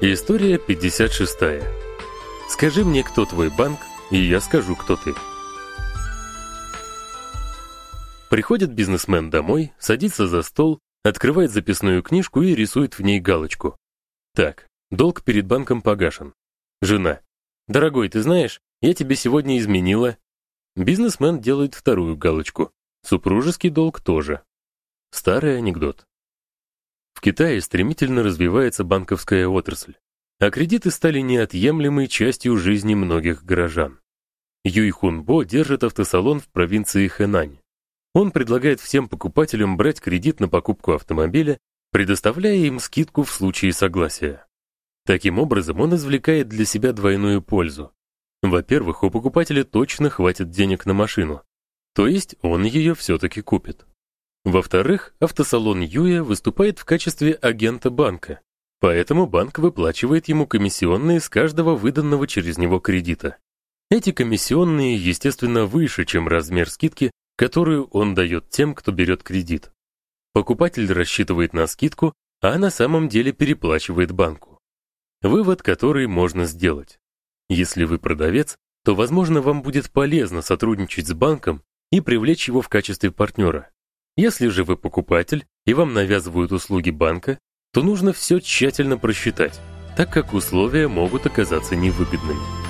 История 56. Скажи мне, кто твой банк, и я скажу, кто ты. Приходит бизнесмен домой, садится за стол, открывает записную книжку и рисует в ней галочку. Так, долг перед банком погашен. Жена. Дорогой, ты знаешь, я тебе сегодня изменила. Бизнесмен делает вторую галочку. Супружеский долг тоже. Старый анекдот. Китае стремительно развивается банковская отрасль, а кредиты стали неотъемлемой частью жизни многих горожан. Юй Хун Бо держит автосалон в провинции Хэнань. Он предлагает всем покупателям брать кредит на покупку автомобиля, предоставляя им скидку в случае согласия. Таким образом, он извлекает для себя двойную пользу. Во-первых, у покупателя точно хватит денег на машину, то есть он ее все таки купит. Во-вторых, автосалон Юя выступает в качестве агента банка, поэтому банк выплачивает ему комиссионные с каждого выданного через него кредита. Эти комиссионные, естественно, выше, чем размер скидки, которую он дает тем, кто берет кредит. Покупатель рассчитывает на скидку, а на самом деле переплачивает банку. Вывод, который можно сделать. Если вы продавец, то, возможно, вам будет полезно сотрудничать с банком и привлечь его в качестве партнера. Если же вы покупатель и вам навязывают услуги банка, то нужно все тщательно просчитать, так как условия могут оказаться невыгодными.